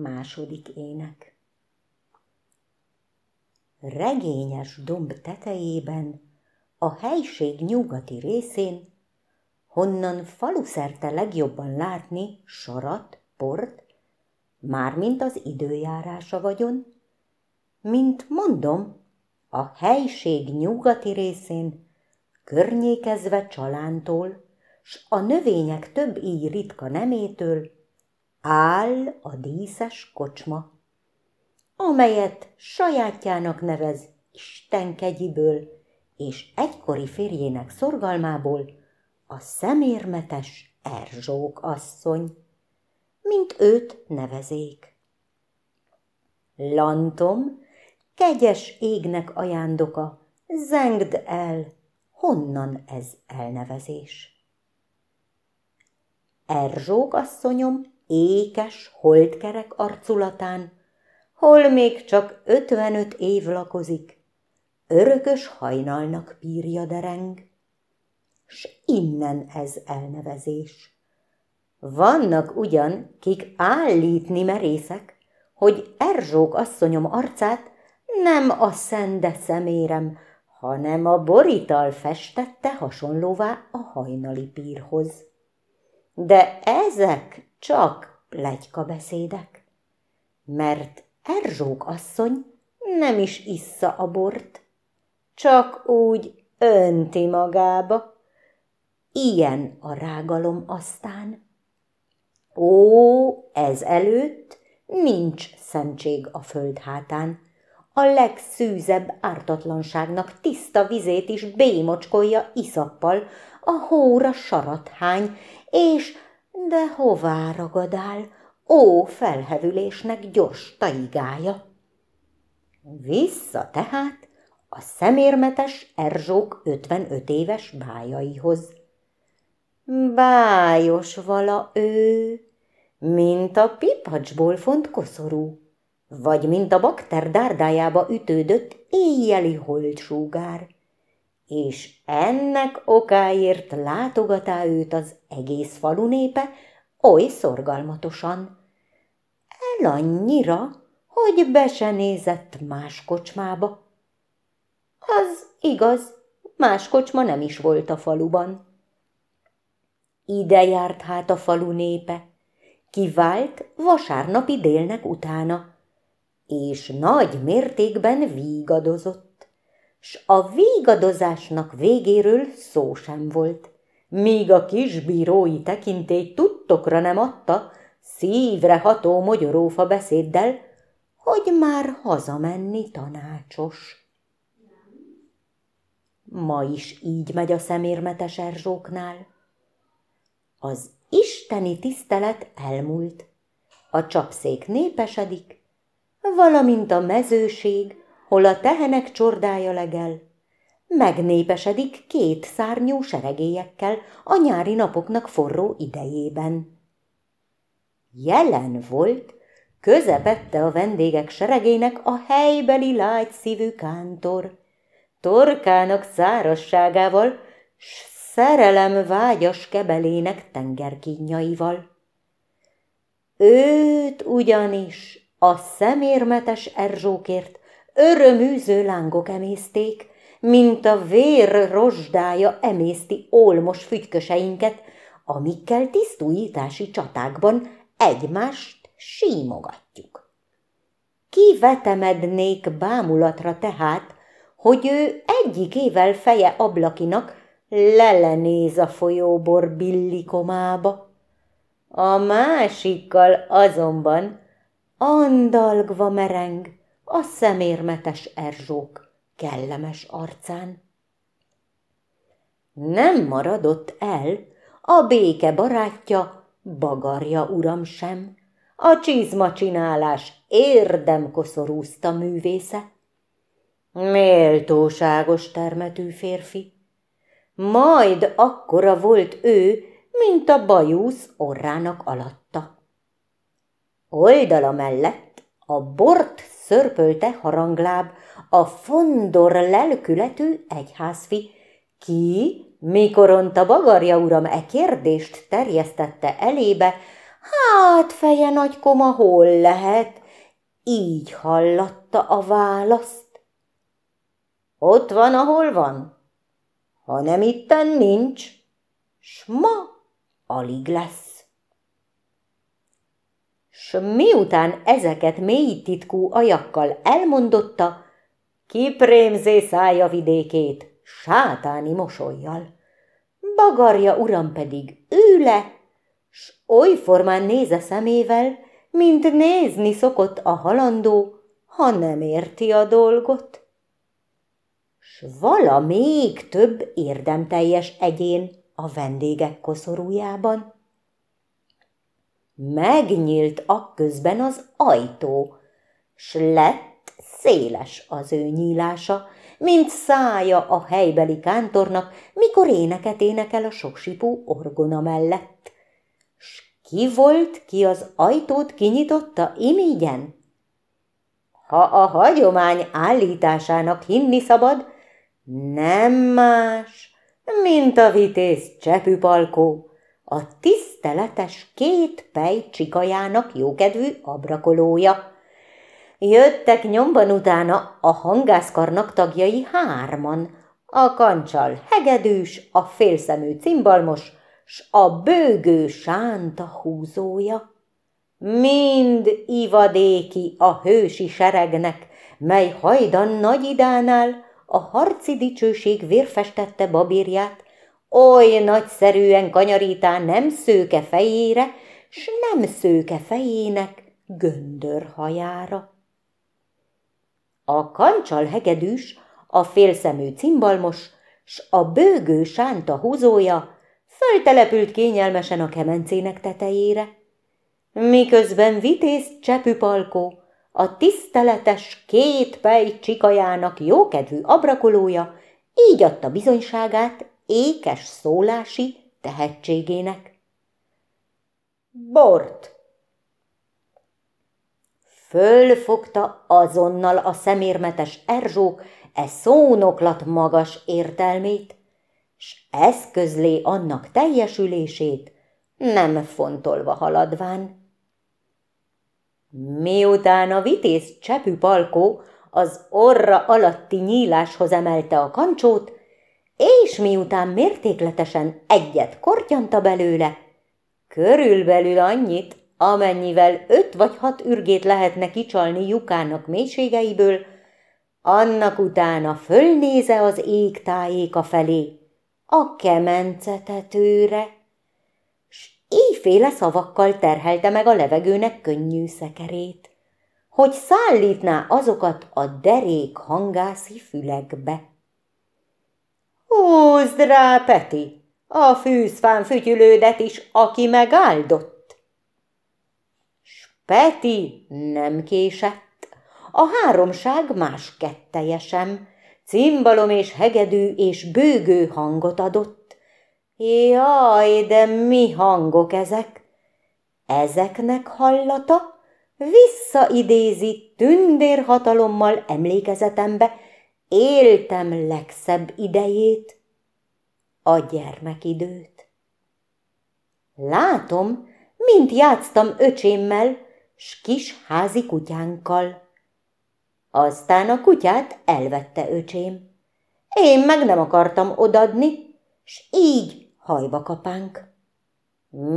Második ének. Regényes domb tetejében, a helység nyugati részén, honnan faluszerte legjobban látni sarat, port, mármint az időjárása vagyon, mint mondom, a helység nyugati részén, környékezve csalántól, s a növények több így ritka nemétől, áll a díszes kocsma, amelyet sajátjának nevez Istenkegyiből és egykori férjének szorgalmából a szemérmetes Erzsók asszony, mint őt nevezék. Lantom, kegyes égnek ajándoka, zengd el, honnan ez elnevezés. Erzsók asszonyom ékes, holdkerek arculatán, hol még csak ötvenöt év lakozik, örökös hajnalnak pírja dereng, s innen ez elnevezés. Vannak ugyan, kik állítni merészek, hogy Erzsók asszonyom arcát nem a szende szemérem, hanem a borital festette hasonlóvá a hajnali pírhoz. De ezek csak legyka beszédek, mert Erzsók asszony nem is issza a bort, csak úgy önti magába. Ilyen a rágalom aztán. Ó, ez előtt nincs szentség a föld hátán. A legszűzebb ártatlanságnak tiszta vizét is bémocskolja iszappal, a hóra sarat hány, és de hová ragadál, ó felhevülésnek gyors taigája? Vissza tehát a szemérmetes Erzsók 55 éves bájaihoz. Bájos vala ő, mint a pipacsból font koszorú, vagy mint a bakter dárdájába ütődött éjjeli holtsúgár és ennek okáért látogatá őt az egész falu népe oly szorgalmatosan. El annyira, hogy be se nézett más kocsmába. Az igaz, más kocsma nem is volt a faluban. Ide járt hát a falu népe, kivált vasárnapi délnek utána, és nagy mértékben vígadozott s a végadozásnak végéről szó sem volt, míg a kisbírói tekintély tudtokra nem adta, szívre ható mogyorófa beszéddel, hogy már hazamenni tanácsos. Ma is így megy a szemérmetes erzsóknál. Az isteni tisztelet elmúlt, a csapszék népesedik, valamint a mezőség, hol a tehenek csordája legel. Megnépesedik két szárnyú seregélyekkel a nyári napoknak forró idejében. Jelen volt, közepette a vendégek seregének a helybeli lágy szívű kántor, torkának szárasságával, s szerelem vágyas kebelének tengerkínjaival. Őt ugyanis a szemérmetes Erzsókért öröműző lángok emészték, mint a vér rozsdája emészti olmos fügyköseinket, amikkel tisztújítási csatákban egymást símogatjuk. Kivetemednék bámulatra tehát, hogy ő egyikével feje ablakinak lelenéz a folyóbor billikomába, a másikkal azonban andalgva mereng, a szemérmetes Erzsók kellemes arcán. Nem maradott el a béke barátja, bagarja uram sem, a csizma csinálás érdemkoszorúzta művésze. Méltóságos termetű férfi. Majd akkora volt ő, mint a bajusz orrának alatta. Oldala mellett a bort szörpölte harangláb, a fondor lelkületű egyházfi, ki, mikoronta bagarja uram e kérdést terjesztette elébe, Hát, feje nagy koma, hol lehet? Így hallatta a választ. Ott van, ahol van. Ha nem itten nincs, s ma alig lesz. S miután ezeket mély titkú ajakkal elmondotta, kiprémzé szája vidékét, sátáni mosolyjal. Bagarja uram pedig ő le, s oly formán néz a szemével, mint nézni szokott a halandó, ha nem érti a dolgot. S vala még több érdemteljes egyén a vendégek koszorújában. Megnyílt akközben az ajtó, s lett széles az ő nyílása, mint szája a helybeli kántornak, mikor éneket énekel a soksipú orgona mellett. S ki volt, ki az ajtót kinyitotta imígyen? Ha a hagyomány állításának hinni szabad, nem más, mint a vitéz csepüpalkó, a tiszteletes két pej csikajának jókedvű abrakolója. Jöttek nyomban utána a hangászkarnak tagjai hárman, a kancsal hegedűs, a félszemű cimbalmos, s a bőgő sánta húzója. Mind ivadéki a hősi seregnek, mely hajdan nagy idánál a harci dicsőség vérfestette babírját, oly nagyszerűen kanyarítán nem szőke fejére, s nem szőke fejének göndör hajára. A kancsal hegedűs, a félszemű cimbalmos, s a bőgő sánta húzója föltelepült kényelmesen a kemencének tetejére, miközben vitéz csepüpalkó, a tiszteletes két pej csikajának jókedvű abrakolója így adta bizonyságát ékes szólási tehetségének. Bort! Fölfogta azonnal a szemérmetes Erzsók e szónoklat magas értelmét, s eszközlé annak teljesülését, nem fontolva haladván. Miután a vitéz csepű palkó az orra alatti nyíláshoz emelte a kancsót, és miután mértékletesen egyet kortyanta belőle, körülbelül annyit, amennyivel öt vagy hat ürgét lehetne kicsalni lyukának mélységeiből, annak utána fölnéze az ég tájéka felé, a kemencetetőre, s íjféle szavakkal terhelte meg a levegőnek könnyű szekerét, hogy szállítná azokat a derék hangászi fülekbe. Húzd rá, Peti, a fűzfán fütyülődet is, aki megáldott. S Peti nem késett, a háromság más ketteje sem, cimbalom és hegedű és bőgő hangot adott. Jaj, de mi hangok ezek? Ezeknek hallata visszaidézi tündérhatalommal emlékezetembe éltem legszebb idejét, a gyermekidőt. Látom, mint játsztam öcsémmel, s kis házi kutyánkkal. Aztán a kutyát elvette öcsém. Én meg nem akartam odadni, s így hajba kapánk.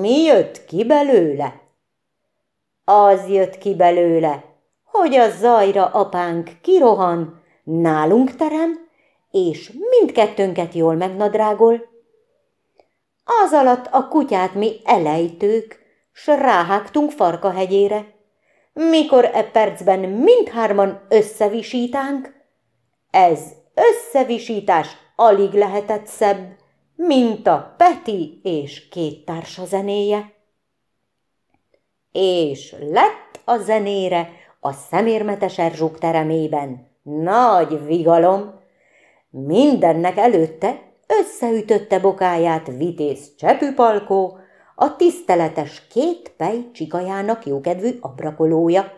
Mi jött ki belőle? Az jött ki belőle, hogy a zajra apánk kirohan, nálunk terem, és mindkettőnket jól megnadrágol. Az alatt a kutyát mi elejtők, s ráhágtunk farkahegyére. Mikor e percben mindhárman összevisítánk, ez összevisítás alig lehetett szebb, mint a Peti és két társa zenéje. És lett a zenére a szemérmetes Erzsók teremében nagy vigalom. Mindennek előtte összeütötte bokáját vitéz csepüpalkó, a tiszteletes két pej csikajának jókedvű abrakolója.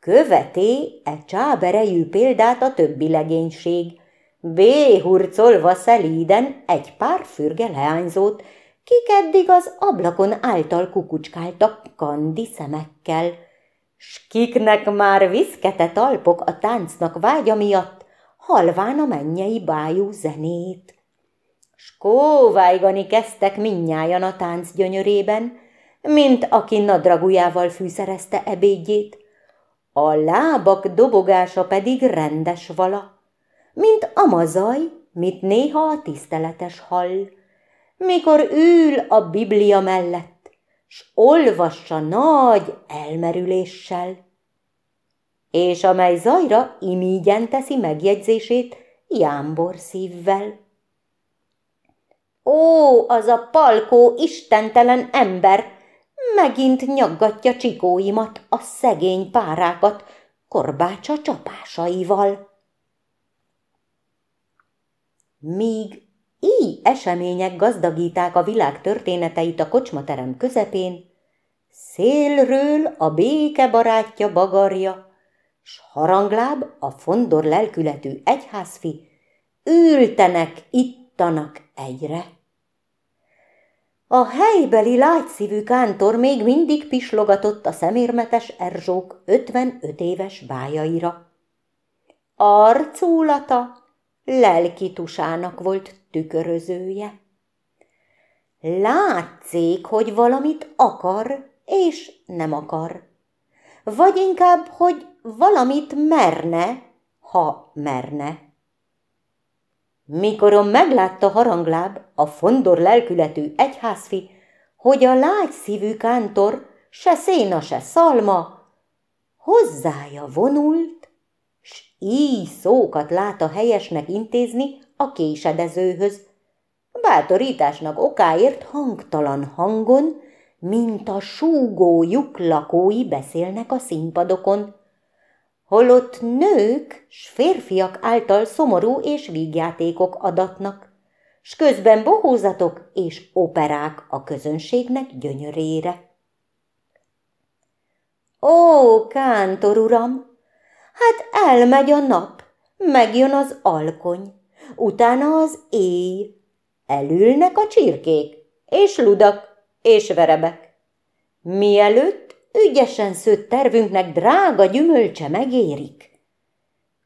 Követé e csáberejű példát a többi legénység, béhurcolva szelíden egy pár fürge leányzót, kik eddig az ablakon által kukucskáltak kandi szemekkel, s kiknek már viszkete talpok a táncnak vágya miatt, halván a mennyei bájú zenét. S kóvájgani kezdtek minnyájan a tánc gyönyörében, mint aki nadragujával fűszerezte ebédjét, a lábak dobogása pedig rendes vala, mint amazaj, mit néha a tiszteletes hall, mikor ül a Biblia mellett, s olvassa nagy elmerüléssel, és amely zajra imígyen teszi megjegyzését jámbor szívvel. Ó, az a palkó istentelen ember, megint nyaggatja csikóimat, a szegény párákat, korbácsa csapásaival. Míg így események gazdagíták a világ történeteit a kocsmaterem közepén, szélről a béke barátja bagarja, s harangláb a fondor lelkületű egyházfi, ültenek, ittanak egyre. A helybeli lágyszívű kántor még mindig pislogatott a szemérmetes Erzsók 55 éves bájaira. Arcúlata lelki tusának volt tükörözője. Látszik, hogy valamit akar, és nem akar. Vagy inkább, hogy valamit merne, ha merne. Mikorom meglátta harangláb, a fondor lelkületű egyházfi, hogy a lágy szívű kántor se széna, se szalma, hozzája vonult, s így szókat lát a helyesnek intézni a késedezőhöz. Bátorításnak okáért hangtalan hangon, mint a súgó lyuk lakói beszélnek a színpadokon, holott nők s férfiak által szomorú és vígjátékok adatnak, s közben bohózatok és operák a közönségnek gyönyörére. Ó, kántor uram, hát elmegy a nap, megjön az alkony, utána az éj, elülnek a csirkék, és ludak, és verebek. Mielőtt ügyesen szőtt tervünknek drága gyümölcse megérik.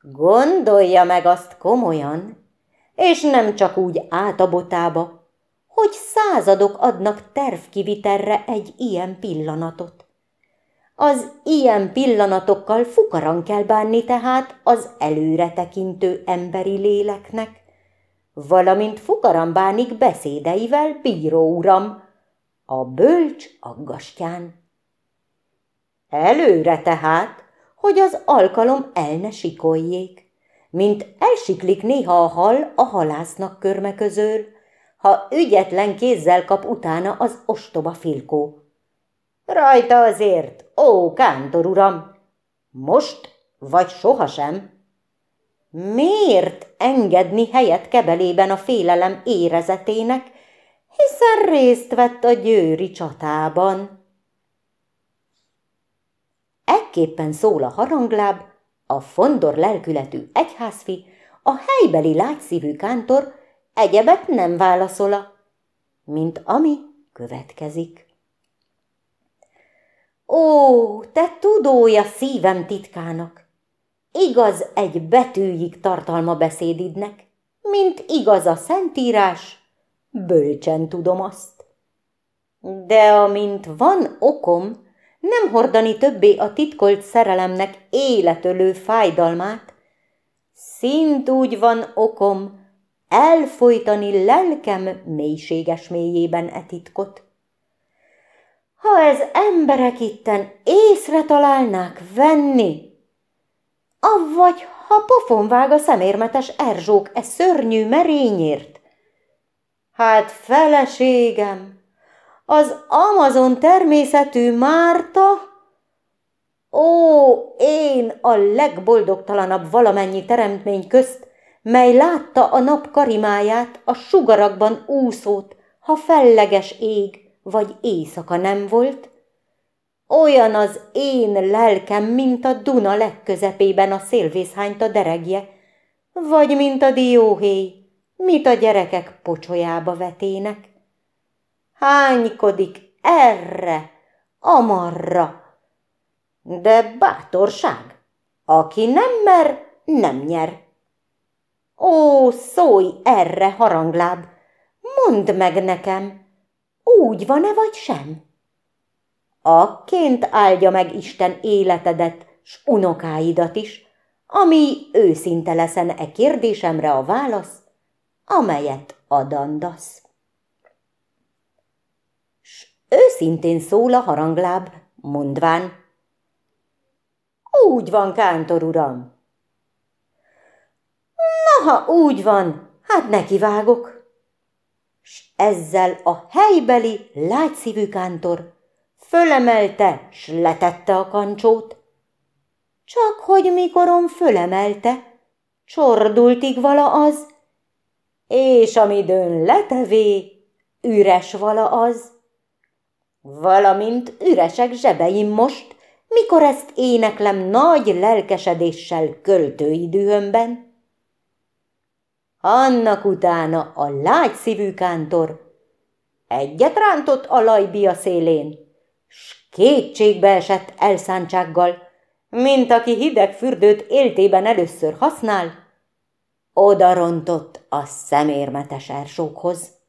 Gondolja meg azt komolyan, és nem csak úgy át a botába, hogy századok adnak tervkiviterre egy ilyen pillanatot. Az ilyen pillanatokkal fukaran kell bánni tehát az előre tekintő emberi léleknek, valamint fukaran bánik beszédeivel bíró uram, a bölcs aggastyán. Előre tehát, hogy az alkalom el ne sikoljék, mint elsiklik néha a hal a halásznak körme közül, ha ügyetlen kézzel kap utána az ostoba filkó. Rajta azért, ó, kántor uram, most vagy sohasem. Miért engedni helyet kebelében a félelem érezetének, hiszen részt vett a győri csatában? Ekképpen szól a harangláb, a fondor lelkületű egyházfi, a helybeli lágyszívű kántor egyebet nem válaszola, mint ami következik. Ó, te tudója szívem titkának! Igaz egy betűjig tartalma beszédidnek, mint igaz a szentírás, bölcsen tudom azt. De amint van okom, nem hordani többé a titkolt szerelemnek életölő fájdalmát, szint úgy van okom elfolytani lelkem mélységes mélyében e titkot. Ha ez emberek itten észre találnák venni, avagy ha pofon vág a szemérmetes erzsók e szörnyű merényért, hát feleségem, az Amazon természetű Márta? Ó, én a legboldogtalanabb valamennyi teremtmény közt, mely látta a nap karimáját, a sugarakban úszót, ha felleges ég vagy éjszaka nem volt. Olyan az én lelkem, mint a Duna legközepében a szélvészhányt a deregje, vagy mint a dióhéj, mit a gyerekek pocsolyába vetének. hánykodik erre, amarra. De bátorság, aki nem mer, nem nyer. Ó, szólj erre, harangláb, mondd meg nekem, úgy van-e vagy sem? Akként áldja meg Isten életedet, s unokáidat is, ami őszinte leszen e kérdésemre a válasz, amelyet adandasz. S őszintén szól a harangláb, mondván, úgy van, kántor uram. Na, ha úgy van, hát nekivágok. S ezzel a helybeli, lágyszívű kántor fölemelte, s letette a kancsót. Csak hogy mikorom fölemelte, csordultig vala az, és amidőn letevé, üres vala az. Valamint üresek zsebeim most, mikor ezt éneklem nagy lelkesedéssel költői dühömben. Annak utána a lágy szívű kántor egyet rántott a lajbia szélén, s kétségbe esett elszántsággal, mint aki hideg fürdőt éltében először használ, oda rontott a szemérmetes ersókhoz.